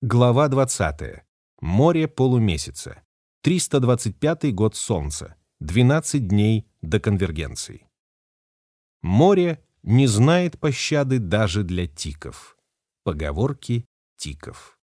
Глава 20. Море полумесяца. 325 год Солнца. 12 дней до конвергенции. Море не знает пощады даже для тиков. Поговорки тиков.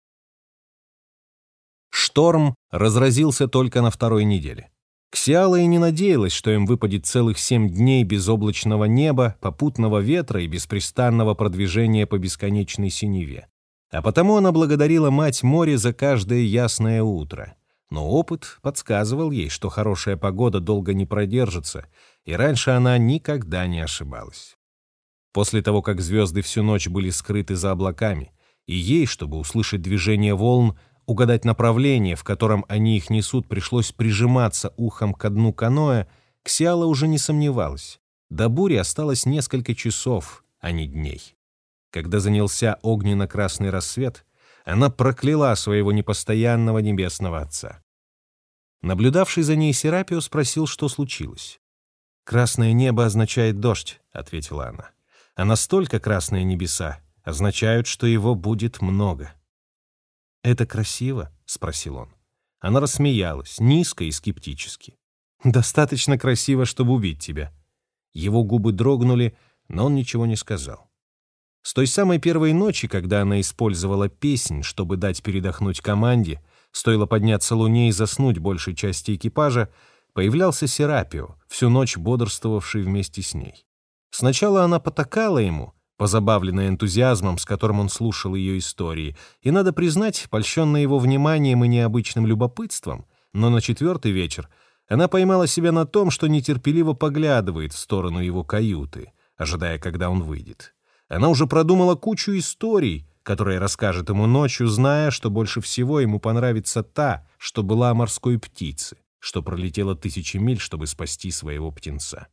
Шторм разразился только на второй неделе. Ксиала и не надеялась, что им выпадет целых семь дней безоблачного неба, попутного ветра и беспрестанного продвижения по бесконечной синеве. А потому она благодарила мать море за каждое ясное утро. Но опыт подсказывал ей, что хорошая погода долго не продержится, и раньше она никогда не ошибалась. После того, как звезды всю ночь были скрыты за облаками, и ей, чтобы услышать движение волн, угадать направление, в котором они их несут, пришлось прижиматься ухом к дну каноэ, Ксиала уже не сомневалась. До бури осталось несколько часов, а не дней. Когда занялся огненно-красный рассвет, она прокляла своего непостоянного небесного отца. Наблюдавший за ней Серапио спросил, что случилось. «Красное небо означает дождь», — ответила она. «А настолько красные небеса означают, что его будет много». «Это красиво?» — спросил он. Она рассмеялась, низко и скептически. «Достаточно красиво, чтобы убить тебя». Его губы дрогнули, но он ничего не сказал. С той самой первой ночи, когда она использовала песнь, чтобы дать передохнуть команде, стоило подняться луне и заснуть большей части экипажа, появлялся Серапио, всю ночь бодрствовавший вместе с ней. Сначала она потакала ему, позабавленная энтузиазмом, с которым он слушал ее истории, и, надо признать, польщенная его вниманием и необычным любопытством, но на четвертый вечер она поймала себя на том, что нетерпеливо поглядывает в сторону его каюты, ожидая, когда он выйдет. Она уже продумала кучу историй, которые расскажет ему ночью, зная, что больше всего ему понравится та, что была морской птице, что пролетела тысячи миль, чтобы спасти своего птенца.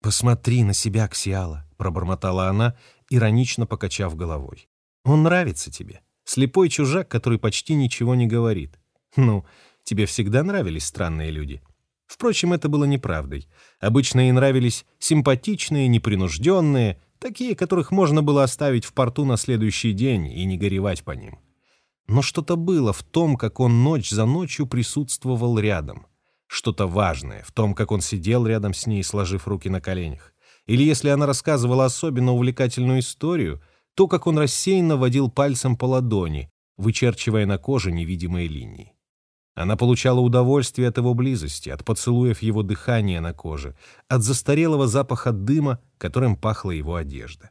«Посмотри на себя, Ксиала», — пробормотала она, иронично покачав головой. «Он нравится тебе. Слепой чужак, который почти ничего не говорит. Ну, тебе всегда нравились странные люди». Впрочем, это было неправдой. Обычно ей нравились симпатичные, непринужденные, такие, которых можно было оставить в порту на следующий день и не горевать по ним. Но что-то было в том, как он ночь за ночью присутствовал рядом. Что-то важное в том, как он сидел рядом с ней, сложив руки на коленях. Или если она рассказывала особенно увлекательную историю, то, как он рассеянно водил пальцем по ладони, вычерчивая на коже невидимые линии. Она получала удовольствие от его близости, от поцелуев его дыхания на коже, от застарелого запаха дыма, которым пахла его одежда.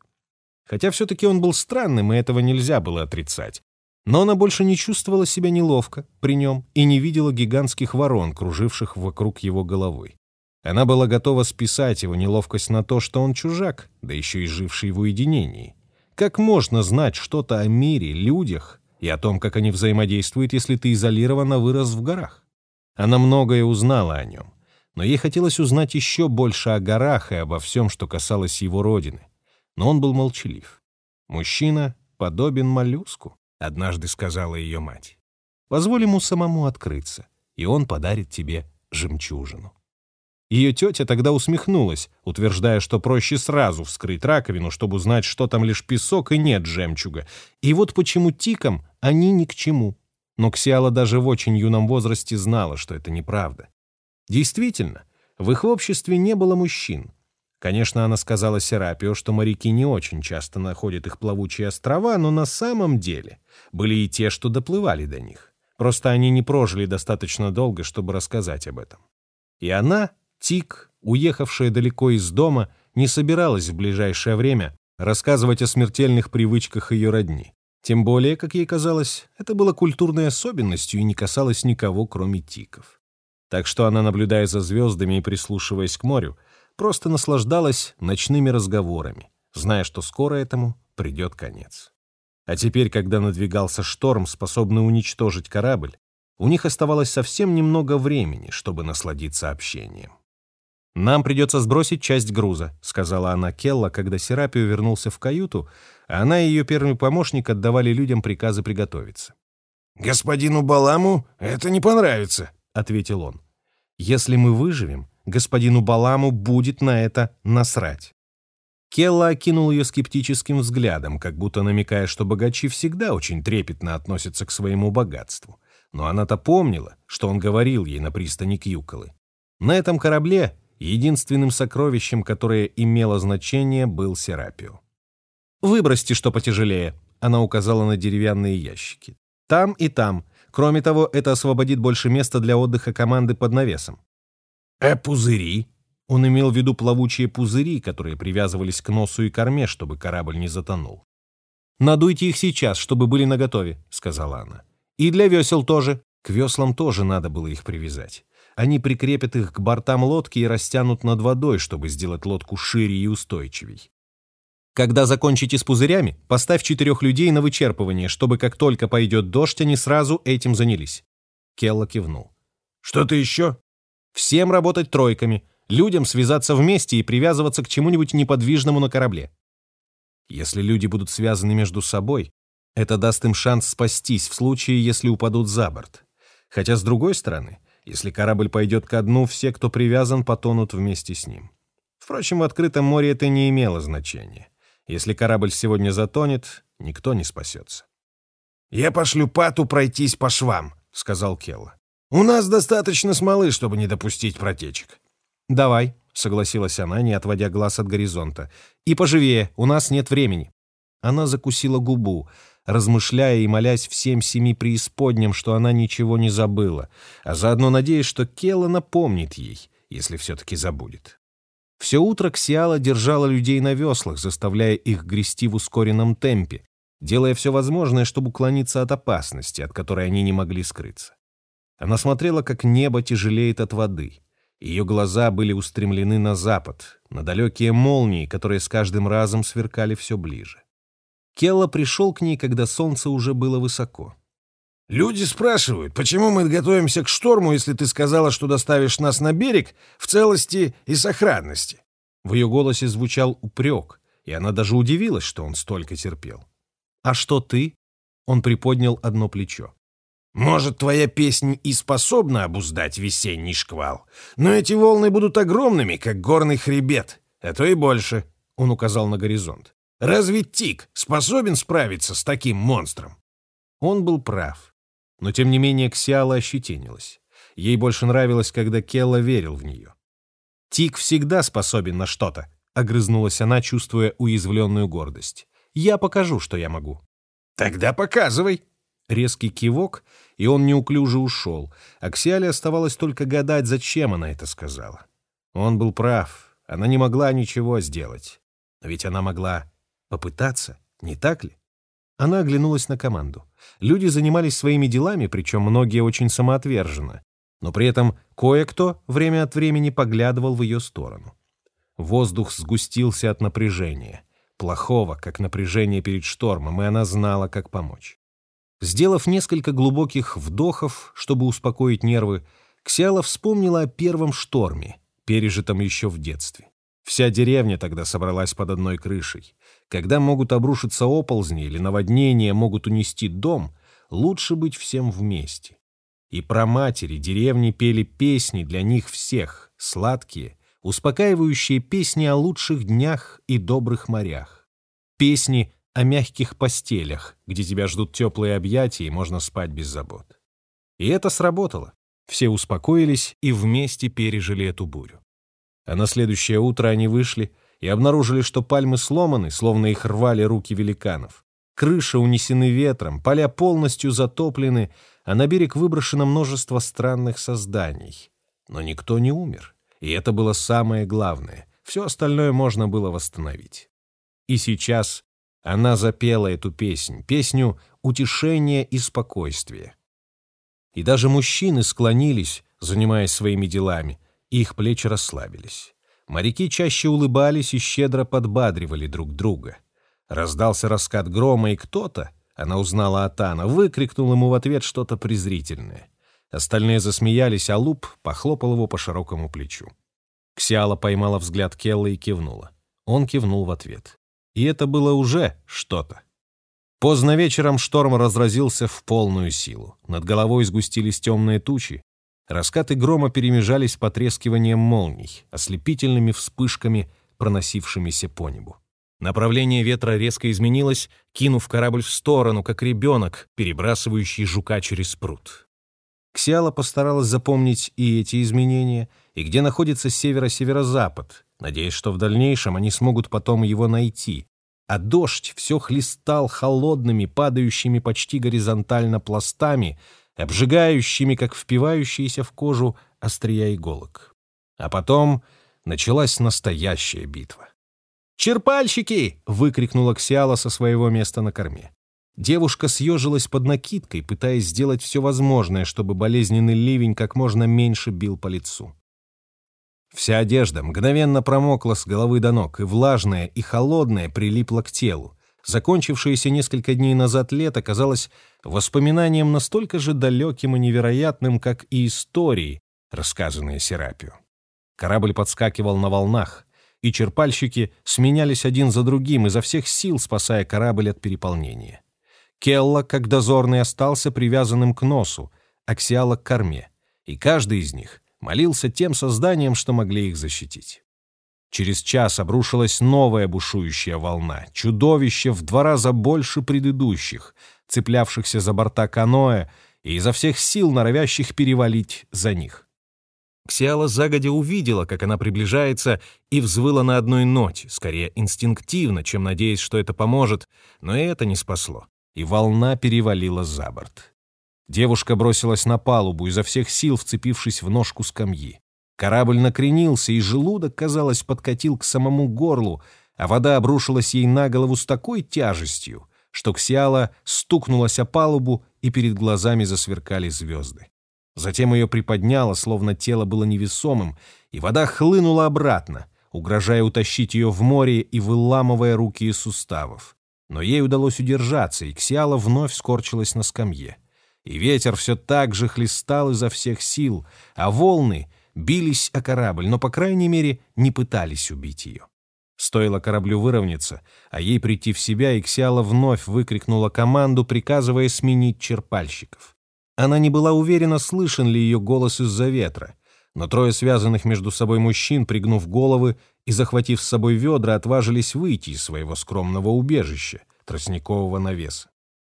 Хотя все-таки он был странным, и этого нельзя было отрицать. Но она больше не чувствовала себя неловко при нем и не видела гигантских ворон, круживших вокруг его головой. Она была готова списать его неловкость на то, что он чужак, да еще и живший в уединении. Как можно знать что-то о мире, людях и о том, как они взаимодействуют, если ты изолированно вырос в горах. Она многое узнала о нем, но ей хотелось узнать еще больше о горах и обо всем, что касалось его родины. Но он был молчалив. «Мужчина подобен моллюску», — однажды сказала ее мать. «Позволь ему самому открыться, и он подарит тебе жемчужину». Ее тетя тогда усмехнулась, утверждая, что проще сразу вскрыть раковину, чтобы узнать, что там лишь песок и нет жемчуга. И вот почему тикам они ни к чему. Но Ксиала даже в очень юном возрасте знала, что это неправда. Действительно, в их обществе не было мужчин. Конечно, она сказала Серапио, что моряки не очень часто находят их плавучие острова, но на самом деле были и те, что доплывали до них. Просто они не прожили достаточно долго, чтобы рассказать об этом. И она Тик, уехавшая далеко из дома, не собиралась в ближайшее время рассказывать о смертельных привычках ее родни. Тем более, как ей казалось, это было культурной особенностью и не касалось никого, кроме тиков. Так что она, наблюдая за звездами и прислушиваясь к морю, просто наслаждалась ночными разговорами, зная, что скоро этому придет конец. А теперь, когда надвигался шторм, способный уничтожить корабль, у них оставалось совсем немного времени, чтобы насладиться общением. «Нам придется сбросить часть груза», — сказала она Келла, когда Серапио вернулся в каюту, а она и ее первый помощник отдавали людям приказы приготовиться. «Господину Баламу это не понравится», — ответил он. «Если мы выживем, господину Баламу будет на это насрать». Келла окинул ее скептическим взглядом, как будто намекая, что богачи всегда очень трепетно относятся к своему богатству. Но она-то помнила, что он говорил ей на пристани Кьюколы. На этом корабле единственным сокровищем, которое имело значение, был Серапио. «Выбросьте что потяжелее», — она указала на деревянные ящики. «Там и там. Кроме того, это освободит больше места для отдыха команды под навесом». «А пузыри?» Он имел в виду плавучие пузыри, которые привязывались к носу и корме, чтобы корабль не затонул. «Надуйте их сейчас, чтобы были наготове», — сказала она. «И для весел тоже. К веслам тоже надо было их привязать. Они прикрепят их к бортам лодки и растянут над водой, чтобы сделать лодку шире и устойчивей. Когда закончите с пузырями, поставь четырех людей на вычерпывание, чтобы как только пойдет дождь, они сразу этим занялись». Келла кивнул. «Что-то еще?» «Всем работать тройками людям связаться вместе и привязываться к чему-нибудь неподвижному на корабле. Если люди будут связаны между собой, это даст им шанс спастись в случае, если упадут за борт. Хотя, с другой стороны, если корабль пойдет ко дну, все, кто привязан, потонут вместе с ним. Впрочем, в открытом море это не имело значения. Если корабль сегодня затонет, никто не спасется. «Я пошлю Пату пройтись по швам», — сказал Келла. «У нас достаточно смолы, чтобы не допустить протечек. «Давай», — согласилась она, не отводя глаз от горизонта. «И поживее, у нас нет времени». Она закусила губу, размышляя и молясь всем семи преисподням, что она ничего не забыла, а заодно надеясь, что Келла напомнит ей, если все-таки забудет. Все утро Ксиала держала людей на веслах, заставляя их грести в ускоренном темпе, делая все возможное, чтобы уклониться от опасности, от которой они не могли скрыться. Она смотрела, как небо тяжелеет от воды. Ее глаза были устремлены на запад, на далекие молнии, которые с каждым разом сверкали все ближе. Келла пришел к ней, когда солнце уже было высоко. «Люди спрашивают, почему мы готовимся к шторму, если ты сказала, что доставишь нас на берег в целости и сохранности?» В ее голосе звучал упрек, и она даже удивилась, что он столько терпел. «А что ты?» Он приподнял одно плечо. Может, твоя песня и способна обуздать весенний шквал, но эти волны будут огромными, как горный хребет, а то и больше, — он указал на горизонт. Разве Тик способен справиться с таким монстром? Он был прав. Но, тем не менее, Ксиала ощетинилась. Ей больше нравилось, когда Келла верил в нее. «Тик всегда способен на что-то», — огрызнулась она, чувствуя уязвленную гордость. «Я покажу, что я могу». «Тогда показывай», Резкий кивок, и он неуклюже ушел. Аксиале оставалось только гадать, зачем она это сказала. Он был прав. Она не могла ничего сделать. Но ведь она могла попытаться, не так ли? Она оглянулась на команду. Люди занимались своими делами, причем многие очень самоотверженно. Но при этом кое-кто время от времени поглядывал в ее сторону. Воздух сгустился от напряжения. Плохого, как напряжение перед штормом, и она знала, как помочь. Сделав несколько глубоких вдохов, чтобы успокоить нервы, Ксяла вспомнила о первом шторме, пережитом еще в детстве. Вся деревня тогда собралась под одной крышей. Когда могут обрушиться оползни или наводнения могут унести дом, лучше быть всем вместе. И про матери деревни пели песни для них всех, сладкие, успокаивающие песни о лучших днях и добрых морях. Песни о мягких постелях, где тебя ждут теплые объятия и можно спать без забот. И это сработало. Все успокоились и вместе пережили эту бурю. А на следующее утро они вышли и обнаружили, что пальмы сломаны, словно их рвали руки великанов. Крыши унесены ветром, поля полностью затоплены, а на берег выброшено множество странных созданий. Но никто не умер, и это было самое главное. Все остальное можно было восстановить. И сейчас она запела эту песнь, песню утешения и спокойствия. И даже мужчины склонились, занимаясь своими делами, их плечи расслабились. Моряки чаще улыбались и щедро подбадривали друг друга. Раздался раскат грома, и кто-то, она узнала Атана, выкрикнул ему в ответ что-то презрительное. Остальные засмеялись, а Луп похлопал его по широкому плечу. Ксиала поймала взгляд Келла и кивнула. Он кивнул в ответ и это было уже что-то. Поздно вечером шторм разразился в полную силу. Над головой сгустились темные тучи. Раскаты грома перемежались потрескиванием молний, ослепительными вспышками, проносившимися по небу. Направление ветра резко изменилось, кинув корабль в сторону, как ребенок, перебрасывающий жука через пруд. Ксиала постаралась запомнить и эти изменения, и где находится северо-северо-запад, надеясь, что в дальнейшем они смогут потом его найти. А дождь все хлестал холодными, падающими почти горизонтально пластами, обжигающими, как впивающиеся в кожу острия иголок. А потом началась настоящая битва. «Черпальщики!» — выкрикнула Ксиала со своего места на корме. Девушка съежилась под накидкой, пытаясь сделать все возможное, чтобы болезненный ливень как можно меньше бил по лицу. Вся одежда мгновенно промокла с головы до ног, и влажная, и холодная прилипла к телу. Закончившееся несколько дней назад лето казалось воспоминанием настолько же далеким и невероятным, как и истории, рассказанные Серапию. Корабль подскакивал на волнах, и черпальщики сменялись один за другим, изо всех сил спасая корабль от переполнения. Келла, как дозорный, остался привязанным к носу, Аксиала — к корме, и каждый из них молился тем созданиям, что могли их защитить. Через час обрушилась новая бушующая волна, чудовище в два раза больше предыдущих, цеплявшихся за борта каноэ и изо всех сил норовящих перевалить за них. Ксиала загодя увидела, как она приближается, и взвыла на одной ноте, скорее инстинктивно, чем надеясь, что это поможет, но это не спасло, и волна перевалила за борт. Девушка бросилась на палубу, изо всех сил вцепившись в ножку скамьи. Корабль накренился, и желудок, казалось, подкатил к самому горлу, а вода обрушилась ей на голову с такой тяжестью, что Ксиала стукнулась о палубу, и перед глазами засверкали звезды. Затем ее приподняло, словно тело было невесомым, и вода хлынула обратно, угрожая утащить ее в море и выламывая руки из суставов. Но ей удалось удержаться, и Ксиала вновь скорчилась на скамье. И ветер все так же хлестал изо всех сил, а волны бились о корабль, но, по крайней мере, не пытались убить ее. Стоило кораблю выровняться, а ей прийти в себя, и Ксиала вновь выкрикнула команду, приказывая сменить черпальщиков. Она не была уверена, слышен ли ее голос из-за ветра, но трое связанных между собой мужчин, пригнув головы и захватив с собой ведра, отважились выйти из своего скромного убежища, тростникового навеса.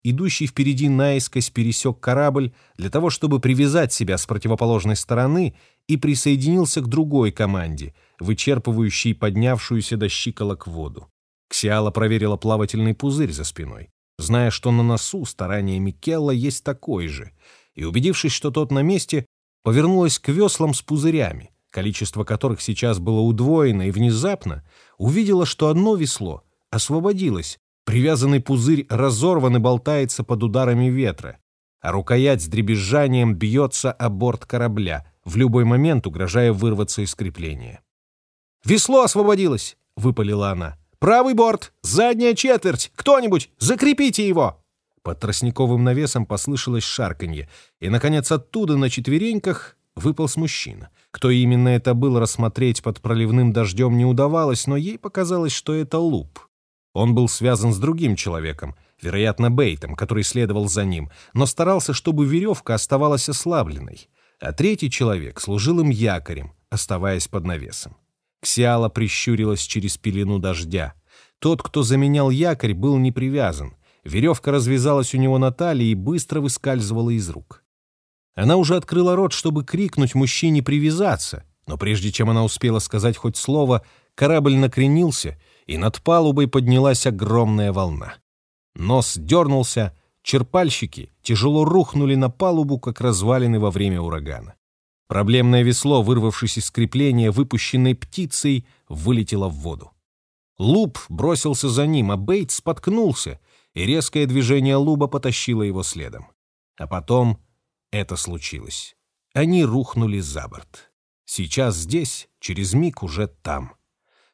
Идущий впереди наискось пересек корабль для того, чтобы привязать себя с противоположной стороны и присоединился к другой команде, вычерпывающей поднявшуюся до щиколок воду. Ксиала проверила плавательный пузырь за спиной зная, что на носу старания Микелла есть такой же, и, убедившись, что тот на месте, повернулась к веслам с пузырями, количество которых сейчас было удвоено, и внезапно увидела, что одно весло освободилось, привязанный пузырь разорван и болтается под ударами ветра, а рукоять с дребезжанием бьется о борт корабля, в любой момент угрожая вырваться из крепления. «Весло освободилось!» — выпалила она. Правый борт! Задняя четверть! Кто-нибудь! Закрепите его!» Под тростниковым навесом послышалось шарканье, и, наконец, оттуда на четвереньках выполз мужчина. Кто именно это был, рассмотреть под проливным дождем не удавалось, но ей показалось, что это Луп. Он был связан с другим человеком, вероятно, Бейтом, который следовал за ним, но старался, чтобы веревка оставалась ослабленной, а третий человек служил им якорем, оставаясь под навесом. Ксиала прищурилась через пелену дождя. Тот, кто заменял якорь, был не привязан. Веревка развязалась у него на талии и быстро выскальзывала из рук. Она уже открыла рот, чтобы крикнуть мужчине привязаться, но прежде чем она успела сказать хоть слово, корабль накренился, и над палубой поднялась огромная волна. Нос дернулся, черпальщики тяжело рухнули на палубу, как развалины во время урагана. Проблемное весло, вырвавшись из крепления, выпущенной птицей, вылетело в воду. Луб бросился за ним, а Бейт споткнулся, и резкое движение Луба потащило его следом. А потом это случилось. Они рухнули за борт. Сейчас здесь, через миг уже там.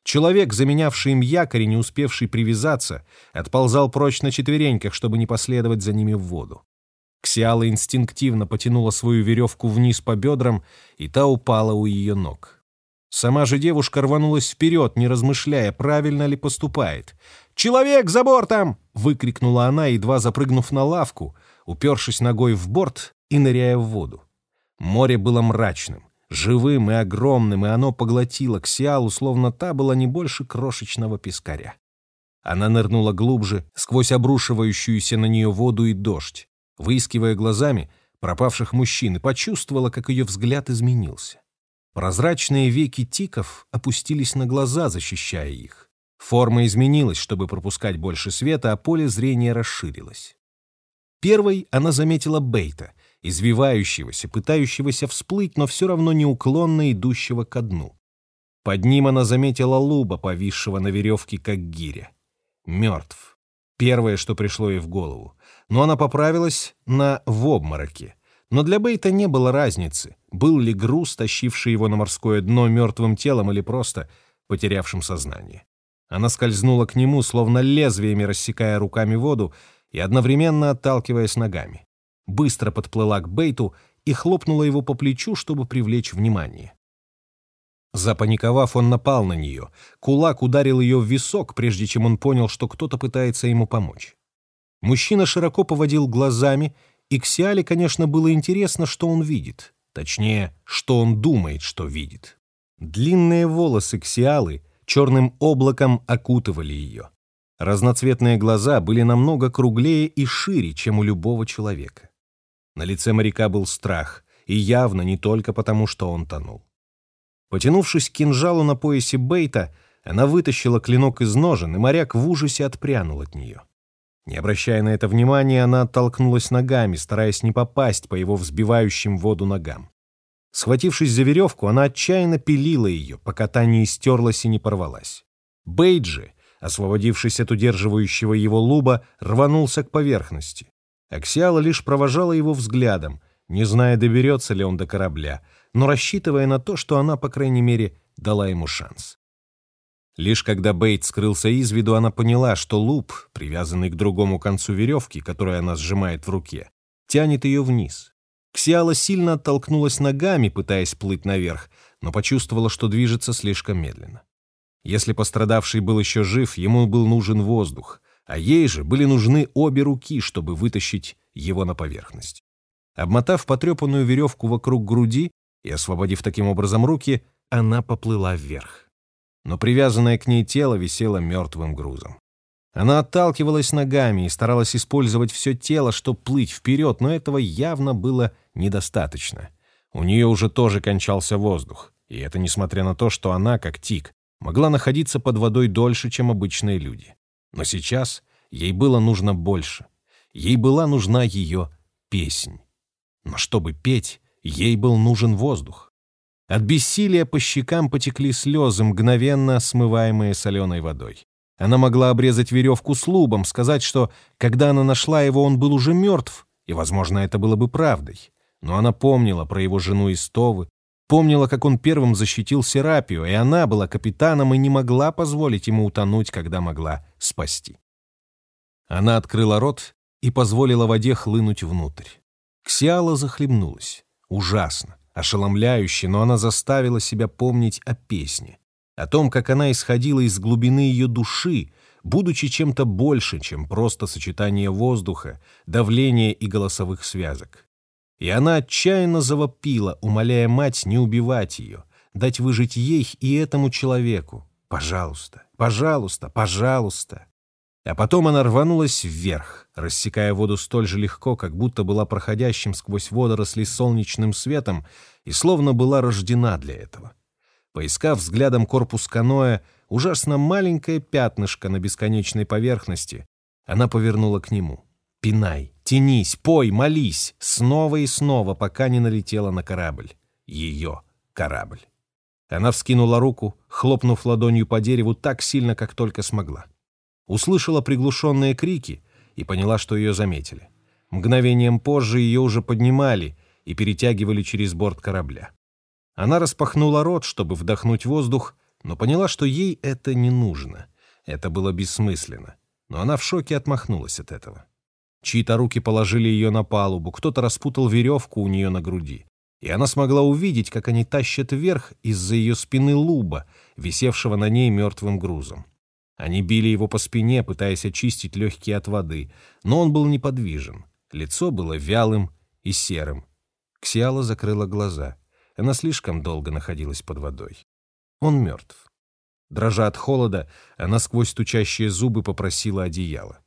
Человек, заменявший им якорь и не успевший привязаться, отползал прочь на четвереньках, чтобы не последовать за ними в воду. Ксиала инстинктивно потянула свою веревку вниз по бедрам, и та упала у ее ног. Сама же девушка рванулась вперед, не размышляя, правильно ли поступает. «Человек за бортом!» — выкрикнула она, едва запрыгнув на лавку, упершись ногой в борт и ныряя в воду. Море было мрачным, живым и огромным, и оно поглотило Ксиалу, словно та была не больше крошечного пескаря. Она нырнула глубже, сквозь обрушивающуюся на нее воду и дождь. Выискивая глазами пропавших мужчин, и почувствовала, как ее взгляд изменился. Прозрачные веки тиков опустились на глаза, защищая их. Форма изменилась, чтобы пропускать больше света, а поле зрения расширилось. Первой она заметила Бейта, извивающегося, пытающегося всплыть, но все равно неуклонно идущего ко дну. Под ним она заметила Луба, повисшего на веревке, как гиря. Мертв. Первое, что пришло ей в голову. Но она поправилась на «в обмороке». Но для Бейта не было разницы, был ли груз, тащивший его на морское дно мертвым телом или просто потерявшим сознание. Она скользнула к нему, словно лезвиями рассекая руками воду и одновременно отталкиваясь ногами. Быстро подплыла к Бейту и хлопнула его по плечу, чтобы привлечь внимание. Запаниковав, он напал на нее. Кулак ударил ее в висок, прежде чем он понял, что кто-то пытается ему помочь. Мужчина широко поводил глазами, и Ксиале, конечно, было интересно, что он видит. Точнее, что он думает, что видит. Длинные волосы Ксиалы черным облаком окутывали ее. Разноцветные глаза были намного круглее и шире, чем у любого человека. На лице моряка был страх, и явно не только потому, что он тонул. Потянувшись к кинжалу на поясе Бейта, она вытащила клинок из ножен, и моряк в ужасе отпрянул от нее. Не обращая на это внимания, она оттолкнулась ногами, стараясь не попасть по его взбивающим воду ногам. Схватившись за веревку, она отчаянно пилила ее, пока та не истерлась и не порвалась. Бейджи, освободившись от удерживающего его луба, рванулся к поверхности. Аксиала лишь провожала его взглядом, не зная, доберется ли он до корабля, но рассчитывая на то, что она, по крайней мере, дала ему шанс. Лишь когда Бейт скрылся из виду, она поняла, что луп, привязанный к другому концу веревки, которую она сжимает в руке, тянет ее вниз. Ксиала сильно оттолкнулась ногами, пытаясь плыть наверх, но почувствовала, что движется слишком медленно. Если пострадавший был еще жив, ему был нужен воздух, а ей же были нужны обе руки, чтобы вытащить его на поверхность. Обмотав потрепанную веревку вокруг груди и освободив таким образом руки, она поплыла вверх но привязанное к ней тело висело мертвым грузом. Она отталкивалась ногами и старалась использовать все тело, чтобы плыть вперед, но этого явно было недостаточно. У нее уже тоже кончался воздух, и это несмотря на то, что она, как тик, могла находиться под водой дольше, чем обычные люди. Но сейчас ей было нужно больше. Ей была нужна ее песнь. Но чтобы петь, ей был нужен воздух. От бессилия по щекам потекли слезы, мгновенно смываемые соленой водой. Она могла обрезать веревку с лубом, сказать, что, когда она нашла его, он был уже мертв, и, возможно, это было бы правдой. Но она помнила про его жену Истовы, помнила, как он первым защитил Серапию, и она была капитаном и не могла позволить ему утонуть, когда могла спасти. Она открыла рот и позволила воде хлынуть внутрь. Ксиала захлебнулась. Ужасно ошеломляюще, но она заставила себя помнить о песне, о том, как она исходила из глубины ее души, будучи чем-то больше, чем просто сочетание воздуха, давления и голосовых связок. И она отчаянно завопила, умоляя мать не убивать ее, дать выжить ей и этому человеку. «Пожалуйста, пожалуйста, пожалуйста!» А потом она рванулась вверх, рассекая воду столь же легко, как будто была проходящим сквозь водоросли солнечным светом и словно была рождена для этого. Поискав взглядом корпус каноэ, ужасно маленькое пятнышко на бесконечной поверхности, она повернула к нему. «Пинай, тянись, пой, молись!» Снова и снова, пока не налетела на корабль. Ее корабль. Она вскинула руку, хлопнув ладонью по дереву так сильно, как только смогла услышала приглушенные крики и поняла, что ее заметили. Мгновением позже ее уже поднимали и перетягивали через борт корабля. Она распахнула рот, чтобы вдохнуть воздух, но поняла, что ей это не нужно. Это было бессмысленно. Но она в шоке отмахнулась от этого. Чьи-то руки положили ее на палубу, кто-то распутал веревку у нее на груди. И она смогла увидеть, как они тащат вверх из-за ее спины луба, висевшего на ней мертвым грузом. Они били его по спине, пытаясь очистить легкие от воды, но он был неподвижен. Лицо было вялым и серым. Ксиала закрыла глаза. Она слишком долго находилась под водой. Он мертв. Дрожа от холода, она сквозь стучащие зубы попросила одеяло.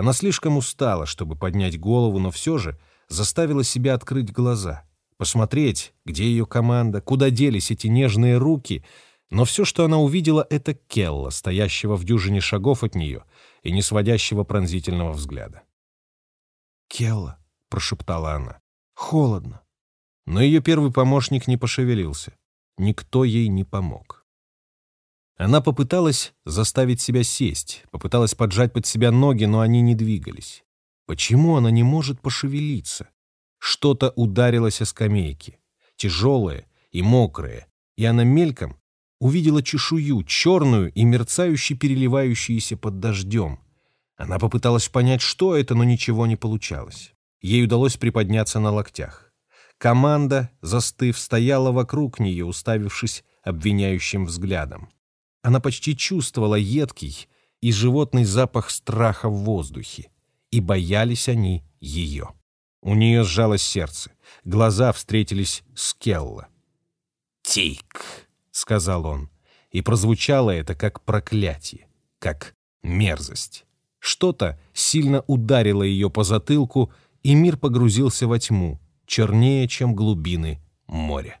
Она слишком устала, чтобы поднять голову, но все же заставила себя открыть глаза, посмотреть, где ее команда, куда делись эти нежные руки, но все, что она увидела, это Келла, стоящего в дюжине шагов от нее и не сводящего пронзительного взгляда. «Келла», — прошептала она, — «холодно». Но ее первый помощник не пошевелился. Никто ей не помог. Она попыталась заставить себя сесть, попыталась поджать под себя ноги, но они не двигались. Почему она не может пошевелиться? Что-то ударилось о скамейки, тяжелое и мокрое, и она мельком увидела чешую, черную и мерцающе переливающуюся под дождем. Она попыталась понять, что это, но ничего не получалось. Ей удалось приподняться на локтях. Команда, застыв, стояла вокруг нее, уставившись обвиняющим взглядом. Она почти чувствовала едкий и животный запах страха в воздухе, и боялись они ее. У нее сжалось сердце, глаза встретились с Келла. «Тик!» — сказал он, и прозвучало это как проклятие, как мерзость. Что-то сильно ударило ее по затылку, и мир погрузился во тьму, чернее, чем глубины моря.